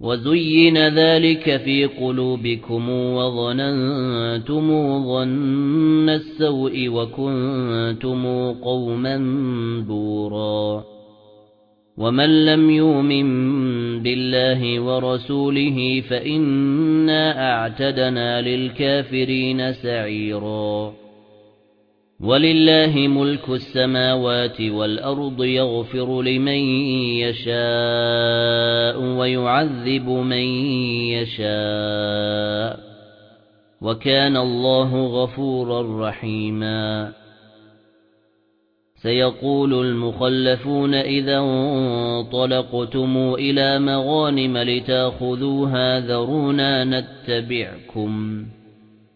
وَزُيِّنَ ذَلِكَ فِي قُلُوبِكُمْ وَظَنَنْتُمْ ظَنَّ السَّوْءِ وَكُنْتُمْ قَوْمًا بُورًا وَمَن لَّمْ يُؤْمِن بِاللَّهِ وَرَسُولِهِ فَإِنَّا أَعْتَدْنَا لِلْكَافِرِينَ سَعِيرًا وَلِلَّهِ مُلْكُ السَّمَاوَاتِ وَالْأَرْضِ يَغْفِرُ لِمَن يَشَاءُ وَيُعَذِّبُ مَن يَشَاءُ وَكَانَ اللَّهُ غَفُورًا رَّحِيمًا. سيقول المخلفون إذا انطلقتم إلى مغانم لتأخذوها ذرونا نتبعكم.